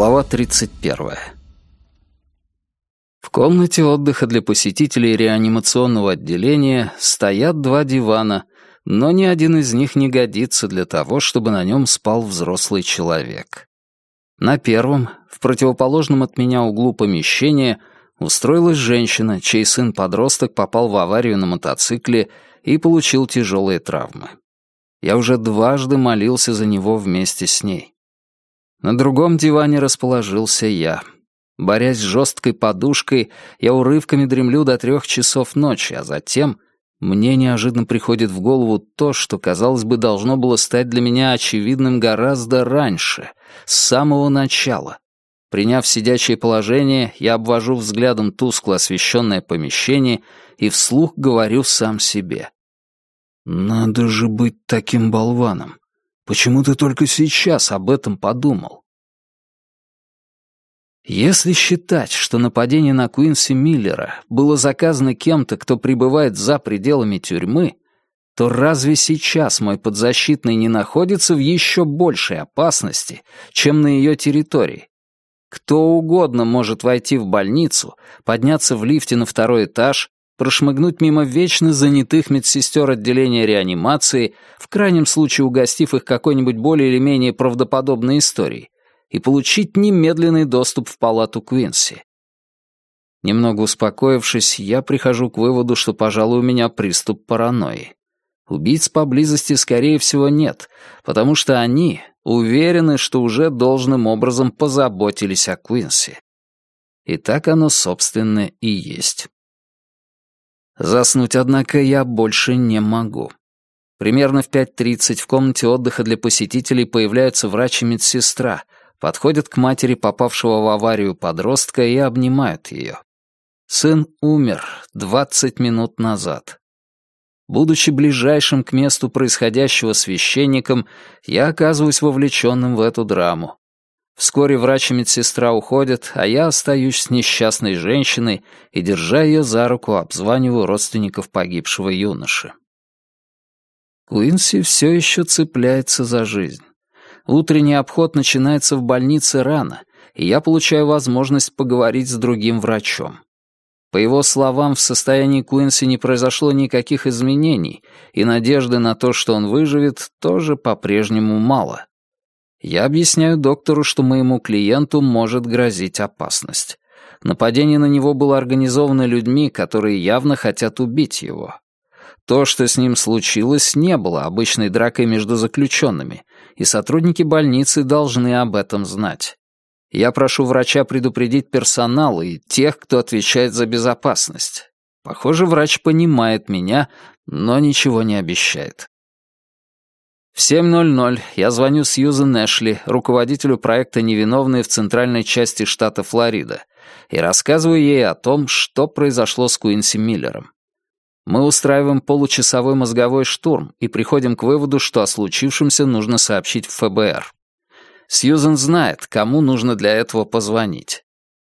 Глава 31. В комнате отдыха для посетителей реанимационного отделения стоят два дивана, но ни один из них не годится для того, чтобы на нем спал взрослый человек. На первом, в противоположном от меня углу помещения, устроилась женщина, чей сын-подросток попал в аварию на мотоцикле и получил тяжелые травмы. Я уже дважды молился за него вместе с ней. На другом диване расположился я. Борясь с жесткой подушкой, я урывками дремлю до трех часов ночи, а затем мне неожиданно приходит в голову то, что, казалось бы, должно было стать для меня очевидным гораздо раньше, с самого начала. Приняв сидячее положение, я обвожу взглядом тускло освещенное помещение и вслух говорю сам себе. «Надо же быть таким болваном! Почему ты только сейчас об этом подумал? Если считать, что нападение на Куинси Миллера было заказано кем-то, кто пребывает за пределами тюрьмы, то разве сейчас мой подзащитный не находится в еще большей опасности, чем на ее территории? Кто угодно может войти в больницу, подняться в лифте на второй этаж прошмыгнуть мимо вечно занятых медсестер отделения реанимации, в крайнем случае угостив их какой-нибудь более или менее правдоподобной историей, и получить немедленный доступ в палату Квинси. Немного успокоившись, я прихожу к выводу, что, пожалуй, у меня приступ паранойи. Убийц поблизости, скорее всего, нет, потому что они уверены, что уже должным образом позаботились о Квинси. И так оно, собственно, и есть. Заснуть, однако, я больше не могу. Примерно в 5.30 в комнате отдыха для посетителей появляются врач и медсестра, подходят к матери попавшего в аварию подростка и обнимают ее. Сын умер 20 минут назад. Будучи ближайшим к месту происходящего священником, я оказываюсь вовлеченным в эту драму. Вскоре врач и медсестра уходят, а я остаюсь с несчастной женщиной и, держа ее за руку, обзваниваю родственников погибшего юноши. Куинси все еще цепляется за жизнь. Утренний обход начинается в больнице рано, и я получаю возможность поговорить с другим врачом. По его словам, в состоянии Куинси не произошло никаких изменений, и надежды на то, что он выживет, тоже по-прежнему мало. Я объясняю доктору, что моему клиенту может грозить опасность. Нападение на него было организовано людьми, которые явно хотят убить его. То, что с ним случилось, не было обычной дракой между заключенными, и сотрудники больницы должны об этом знать. Я прошу врача предупредить персонал и тех, кто отвечает за безопасность. Похоже, врач понимает меня, но ничего не обещает. В 7.00 я звоню Сьюзен Эшли, руководителю проекта «Невиновные» в центральной части штата Флорида, и рассказываю ей о том, что произошло с Куинси Миллером. Мы устраиваем получасовой мозговой штурм и приходим к выводу, что о случившемся нужно сообщить в ФБР. Сьюзен знает, кому нужно для этого позвонить.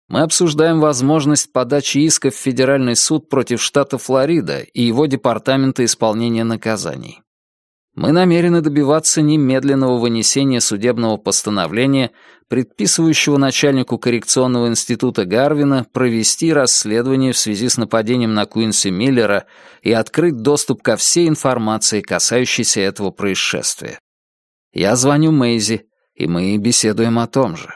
Мы обсуждаем возможность подачи иска в Федеральный суд против штата Флорида и его Департамента исполнения наказаний. Мы намерены добиваться немедленного вынесения судебного постановления, предписывающего начальнику коррекционного института Гарвина провести расследование в связи с нападением на Куинси Миллера и открыть доступ ко всей информации, касающейся этого происшествия. Я звоню Мэйзи, и мы беседуем о том же.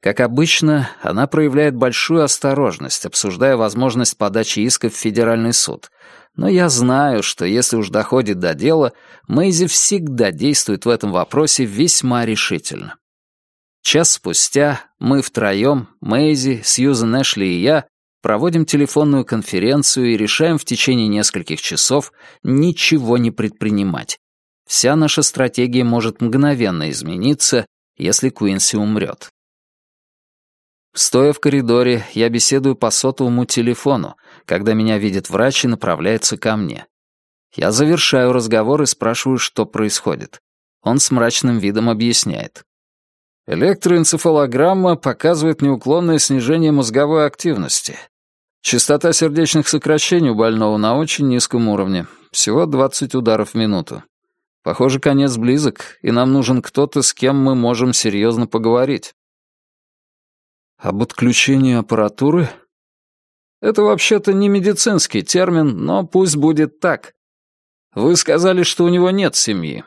Как обычно, она проявляет большую осторожность, обсуждая возможность подачи иска в Федеральный суд, но я знаю, что если уж доходит до дела, Мэйзи всегда действует в этом вопросе весьма решительно. Час спустя мы втроем, Мэйзи, Сьюзен Эшли и я, проводим телефонную конференцию и решаем в течение нескольких часов ничего не предпринимать. Вся наша стратегия может мгновенно измениться, если Куинси умрет. Стоя в коридоре, я беседую по сотовому телефону, когда меня видит врач и направляется ко мне. Я завершаю разговор и спрашиваю, что происходит. Он с мрачным видом объясняет. Электроэнцефалограмма показывает неуклонное снижение мозговой активности. Частота сердечных сокращений у больного на очень низком уровне. Всего 20 ударов в минуту. Похоже, конец близок, и нам нужен кто-то, с кем мы можем серьезно поговорить. Об отключении аппаратуры? Это вообще-то не медицинский термин, но пусть будет так. Вы сказали, что у него нет семьи.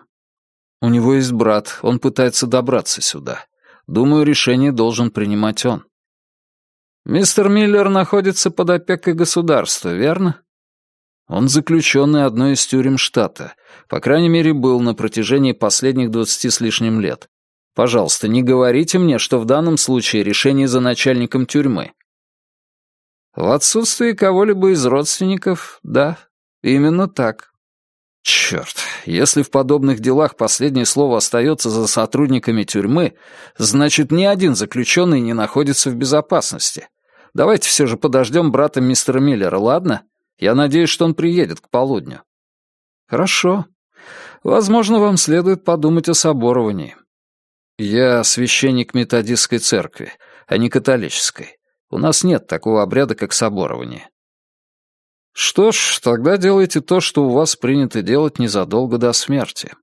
У него есть брат, он пытается добраться сюда. Думаю, решение должен принимать он. Мистер Миллер находится под опекой государства, верно? Он заключенный одной из тюрем штата. По крайней мере, был на протяжении последних двадцати с лишним лет. Пожалуйста, не говорите мне, что в данном случае решение за начальником тюрьмы. В отсутствии кого-либо из родственников, да, именно так. Черт, если в подобных делах последнее слово остается за сотрудниками тюрьмы, значит, ни один заключенный не находится в безопасности. Давайте все же подождем брата мистера Миллера, ладно? Я надеюсь, что он приедет к полудню. Хорошо. Возможно, вам следует подумать о соборовании. Я священник методистской церкви, а не католической. У нас нет такого обряда, как соборование. Что ж, тогда делайте то, что у вас принято делать незадолго до смерти.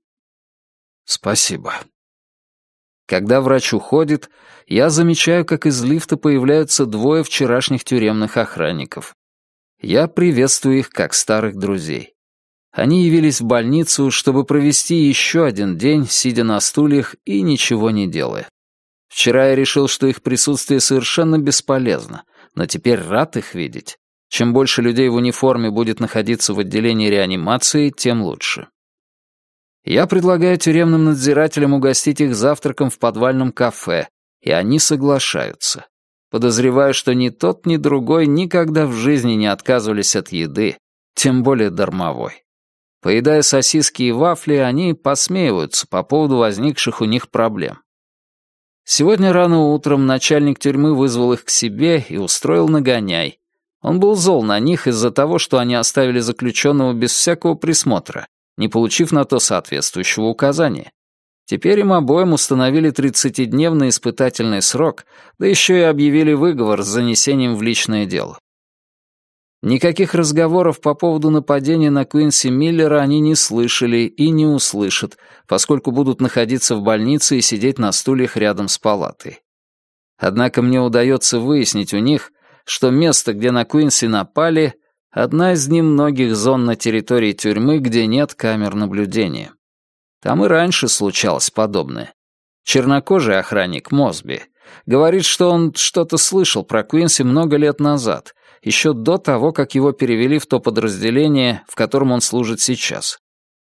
Спасибо. Когда врач уходит, я замечаю, как из лифта появляются двое вчерашних тюремных охранников. Я приветствую их как старых друзей. Они явились в больницу, чтобы провести еще один день, сидя на стульях и ничего не делая. Вчера я решил, что их присутствие совершенно бесполезно, но теперь рад их видеть. Чем больше людей в униформе будет находиться в отделении реанимации, тем лучше. Я предлагаю тюремным надзирателям угостить их завтраком в подвальном кафе, и они соглашаются. Подозреваю, что ни тот, ни другой никогда в жизни не отказывались от еды, тем более дармовой. Поедая сосиски и вафли, они посмеиваются по поводу возникших у них проблем. Сегодня рано утром начальник тюрьмы вызвал их к себе и устроил нагоняй. Он был зол на них из-за того, что они оставили заключенного без всякого присмотра, не получив на то соответствующего указания. Теперь им обоим установили 30-дневный испытательный срок, да еще и объявили выговор с занесением в личное дело. Никаких разговоров по поводу нападения на Куинси Миллера они не слышали и не услышат, поскольку будут находиться в больнице и сидеть на стульях рядом с палатой. Однако мне удается выяснить у них, что место, где на Куинси напали, одна из немногих зон на территории тюрьмы, где нет камер наблюдения. Там и раньше случалось подобное. Чернокожий охранник Мосби говорит, что он что-то слышал про Куинси много лет назад, еще до того, как его перевели в то подразделение, в котором он служит сейчас.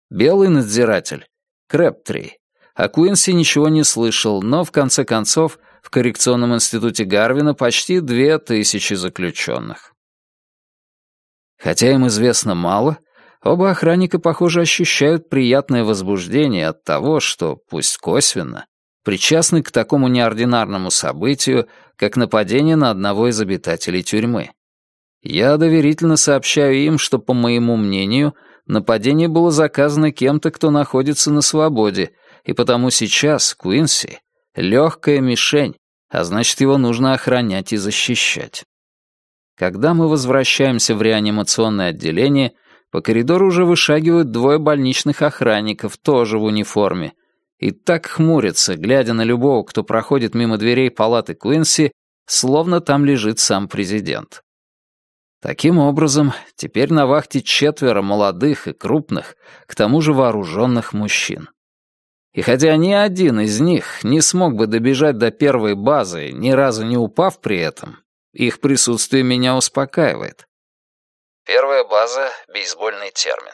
Белый надзиратель — Крэптри. О Куинси ничего не слышал, но, в конце концов, в коррекционном институте Гарвина почти две тысячи заключенных. Хотя им известно мало, Оба охранника, похоже, ощущают приятное возбуждение от того, что, пусть косвенно, причастны к такому неординарному событию, как нападение на одного из обитателей тюрьмы. Я доверительно сообщаю им, что, по моему мнению, нападение было заказано кем-то, кто находится на свободе, и потому сейчас Куинси — легкая мишень, а значит, его нужно охранять и защищать. Когда мы возвращаемся в реанимационное отделение — по коридору уже вышагивают двое больничных охранников, тоже в униформе. И так хмурятся, глядя на любого, кто проходит мимо дверей палаты Куинси, словно там лежит сам президент. Таким образом, теперь на вахте четверо молодых и крупных, к тому же вооруженных мужчин. И хотя ни один из них не смог бы добежать до первой базы, ни разу не упав при этом, их присутствие меня успокаивает. Первая база — бейсбольный термин.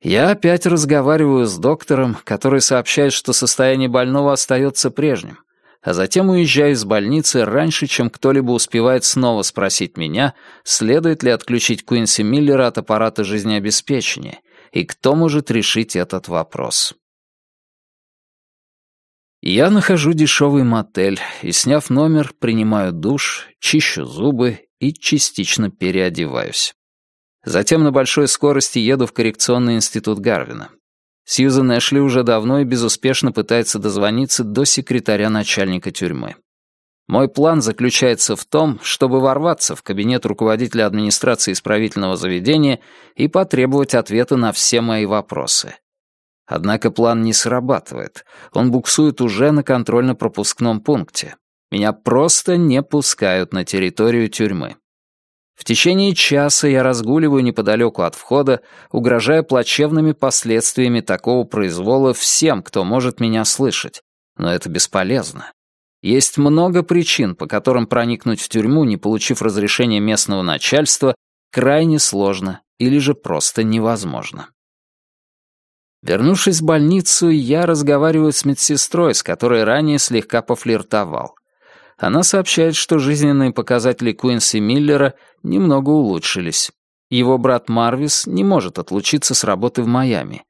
Я опять разговариваю с доктором, который сообщает, что состояние больного остается прежним, а затем уезжаю из больницы раньше, чем кто-либо успевает снова спросить меня, следует ли отключить Куинси Миллера от аппарата жизнеобеспечения, и кто может решить этот вопрос. Я нахожу дешевый мотель и, сняв номер, принимаю душ, чищу зубы и частично переодеваюсь. Затем на большой скорости еду в коррекционный институт Гарвина. Сьюзен Эшли уже давно и безуспешно пытается дозвониться до секретаря начальника тюрьмы. Мой план заключается в том, чтобы ворваться в кабинет руководителя администрации исправительного заведения и потребовать ответа на все мои вопросы. Однако план не срабатывает. Он буксует уже на контрольно-пропускном пункте. Меня просто не пускают на территорию тюрьмы. В течение часа я разгуливаю неподалеку от входа, угрожая плачевными последствиями такого произвола всем, кто может меня слышать. Но это бесполезно. Есть много причин, по которым проникнуть в тюрьму, не получив разрешения местного начальства, крайне сложно или же просто невозможно. Вернувшись в больницу, я разговариваю с медсестрой, с которой ранее слегка пофлиртовал. Она сообщает, что жизненные показатели Куинси Миллера немного улучшились. Его брат Марвис не может отлучиться с работы в Майами.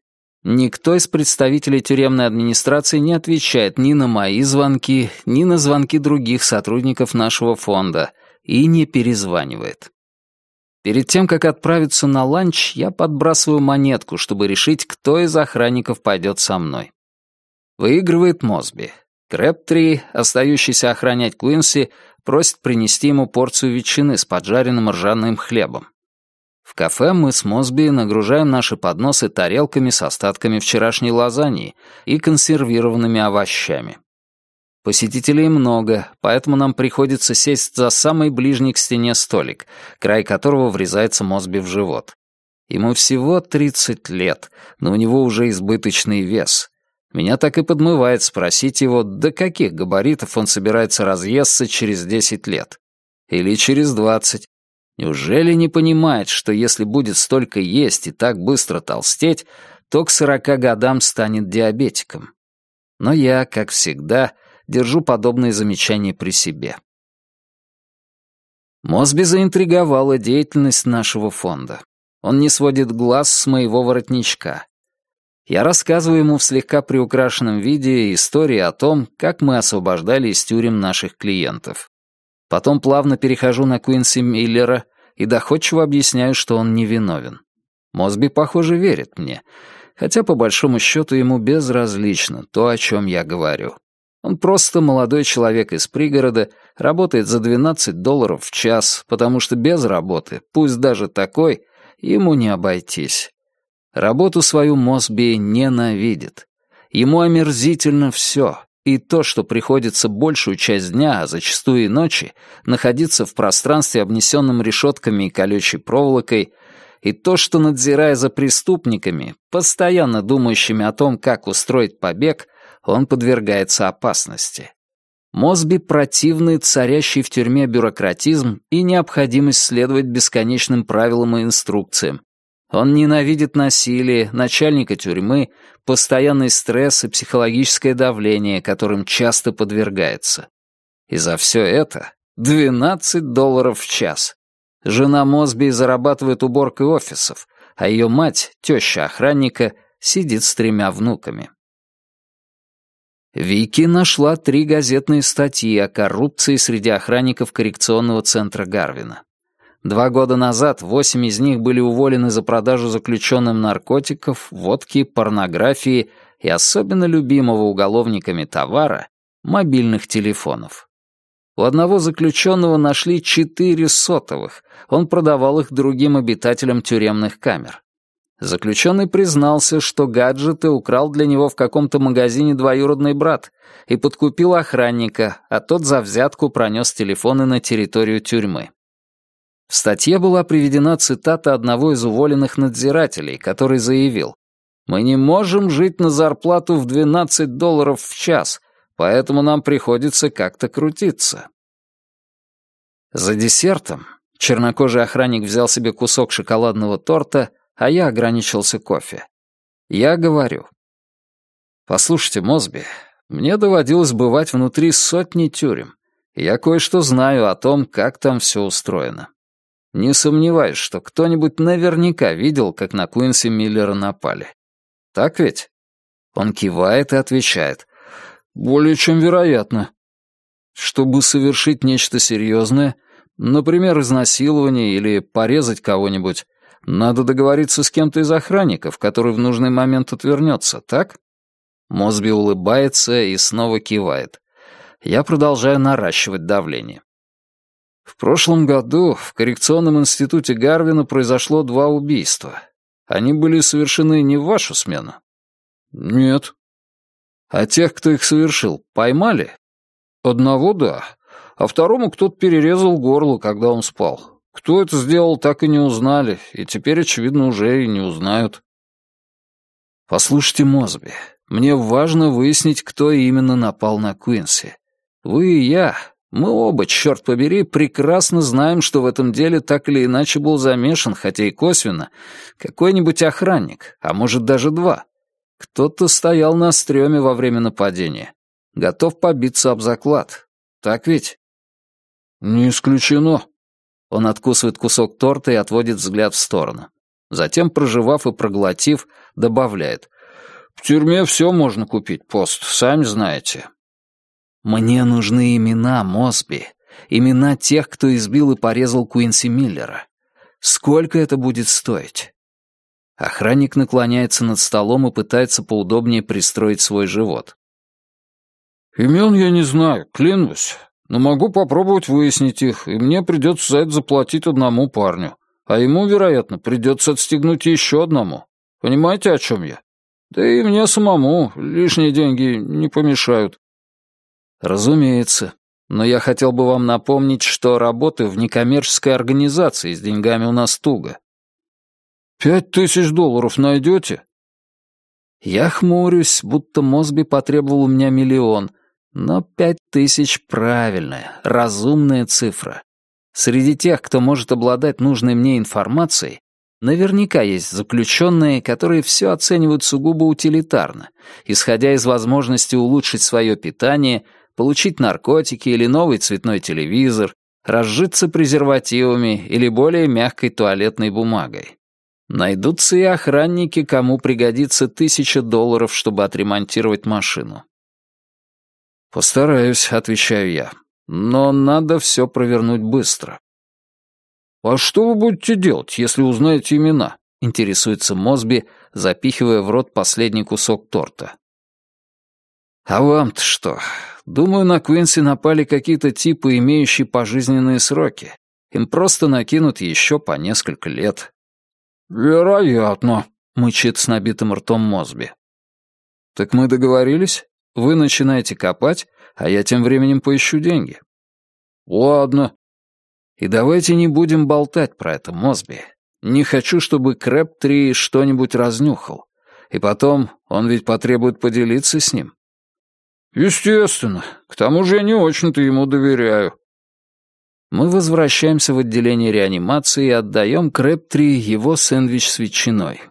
Никто из представителей тюремной администрации не отвечает ни на мои звонки, ни на звонки других сотрудников нашего фонда и не перезванивает. Перед тем, как отправиться на ланч, я подбрасываю монетку, чтобы решить, кто из охранников пойдет со мной. Выигрывает Мосби. Крэптри, остающийся охранять Куинси, просит принести ему порцию ветчины с поджаренным ржаным хлебом. В кафе мы с Мосби нагружаем наши подносы тарелками с остатками вчерашней лазаньи и консервированными овощами. Посетителей много, поэтому нам приходится сесть за самый ближний к стене столик, край которого врезается Мосби в живот. Ему всего 30 лет, но у него уже избыточный вес. Меня так и подмывает спросить его, до каких габаритов он собирается разъесться через 10 лет. Или через 20. Неужели не понимает, что если будет столько есть и так быстро толстеть, то к 40 годам станет диабетиком? Но я, как всегда, держу подобные замечания при себе. Мосби заинтриговала деятельность нашего фонда. Он не сводит глаз с моего воротничка. Я рассказываю ему в слегка приукрашенном виде истории о том, как мы освобождали из тюрем наших клиентов. Потом плавно перехожу на Куинси Миллера и доходчиво объясняю, что он невиновен. Мосби, похоже, верит мне, хотя по большому счету ему безразлично то, о чем я говорю. Он просто молодой человек из пригорода, работает за 12 долларов в час, потому что без работы, пусть даже такой, ему не обойтись. Работу свою Мосби ненавидит. Ему омерзительно все, и то, что приходится большую часть дня, а зачастую и ночи, находиться в пространстве, обнесенном решетками и колючей проволокой, и то, что, надзирая за преступниками, постоянно думающими о том, как устроить побег, он подвергается опасности. Мосби противный царящий в тюрьме бюрократизм и необходимость следовать бесконечным правилам и инструкциям. Он ненавидит насилие, начальника тюрьмы, постоянный стресс и психологическое давление, которым часто подвергается. И за все это 12 долларов в час. Жена Мосби зарабатывает уборкой офисов, а ее мать, теща охранника, сидит с тремя внуками. Вики нашла три газетные статьи о коррупции среди охранников коррекционного центра Гарвина. Два года назад восемь из них были уволены за продажу заключенным наркотиков, водки, порнографии и особенно любимого уголовниками товара — мобильных телефонов. У одного заключенного нашли четыре сотовых, он продавал их другим обитателям тюремных камер. Заключенный признался, что гаджеты украл для него в каком-то магазине двоюродный брат и подкупил охранника, а тот за взятку пронес телефоны на территорию тюрьмы. В статье была приведена цитата одного из уволенных надзирателей, который заявил, «Мы не можем жить на зарплату в 12 долларов в час, поэтому нам приходится как-то крутиться». За десертом чернокожий охранник взял себе кусок шоколадного торта а я ограничился кофе. Я говорю. «Послушайте, Мосби, мне доводилось бывать внутри сотни тюрем, я кое-что знаю о том, как там все устроено. Не сомневаюсь, что кто-нибудь наверняка видел, как на Куинси Миллера напали. Так ведь?» Он кивает и отвечает. «Более чем вероятно. Чтобы совершить нечто серьезное, например, изнасилование или порезать кого-нибудь, надо договориться с кем-то из охранников, который в нужный момент отвернется, так? Мосби улыбается и снова кивает. Я продолжаю наращивать давление. В прошлом году в коррекционном институте Гарвина произошло два убийства. Они были совершены не в вашу смену? Нет. А тех, кто их совершил, поймали? Одного — да, а второму кто-то перерезал горло, когда он спал. Кто это сделал, так и не узнали, и теперь, очевидно, уже и не узнают. Послушайте, Мозби, мне важно выяснить, кто именно напал на Куинси. Вы и я, мы оба, черт побери, прекрасно знаем, что в этом деле так или иначе был замешан, хотя и косвенно, какой-нибудь охранник, а может даже два. Кто-то стоял на стреме во время нападения. Готов побиться об заклад. Так ведь? Не исключено. Он откусывает кусок торта и отводит взгляд в сторону. Затем, проживав и проглотив, добавляет. В тюрьме все можно купить, пост, сами знаете. Мне нужны имена, Мосби. Имена тех, кто избил и порезал Куинси Миллера. Сколько это будет стоить? Охранник наклоняется над столом и пытается поудобнее пристроить свой живот. «Имен я не знаю, клянусь, но могу попробовать выяснить их, и мне придется за это заплатить одному парню, а ему, вероятно, придется отстегнуть еще одному. Понимаете, о чем я? Да и мне самому лишние деньги не помешают. Разумеется. Но я хотел бы вам напомнить, что работаю в некоммерческой организации, с деньгами у нас туго. Пять тысяч долларов найдете? Я хмурюсь, будто Мосби потребовал у меня миллион, но пять тысяч — правильная, разумная цифра. Среди тех, кто может обладать нужной мне информацией, наверняка есть заключенные, которые все оценивают сугубо утилитарно, исходя из возможности улучшить свое питание — получить наркотики или новый цветной телевизор, разжиться презервативами или более мягкой туалетной бумагой. Найдутся и охранники, кому пригодится тысяча долларов, чтобы отремонтировать машину. «Постараюсь», — отвечаю я, — «но надо все провернуть быстро». «А что вы будете делать, если узнаете имена?» — интересуется Мосби, запихивая в рот последний кусок торта. «А вам-то что? Думаю, на Квинси напали какие-то типы, имеющие пожизненные сроки. Им просто накинут еще по несколько лет». «Вероятно», — мычит с набитым ртом Мосби. «Так мы договорились? Вы начинаете копать, а я тем временем поищу деньги». «Ладно». «И давайте не будем болтать про это, Мосби. Не хочу, чтобы Крэп-3 что-нибудь разнюхал. И потом, он ведь потребует поделиться с ним. «Естественно. К тому же я не очень-то ему доверяю». Мы возвращаемся в отделение реанимации и отдаем Крэптри его сэндвич с ветчиной.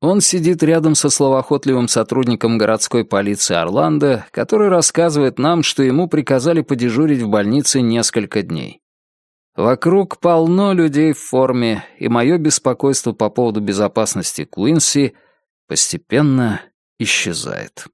Он сидит рядом со словоохотливым сотрудником городской полиции Орландо, который рассказывает нам, что ему приказали подежурить в больнице несколько дней. Вокруг полно людей в форме, и мое беспокойство по поводу безопасности Куинси постепенно исчезает.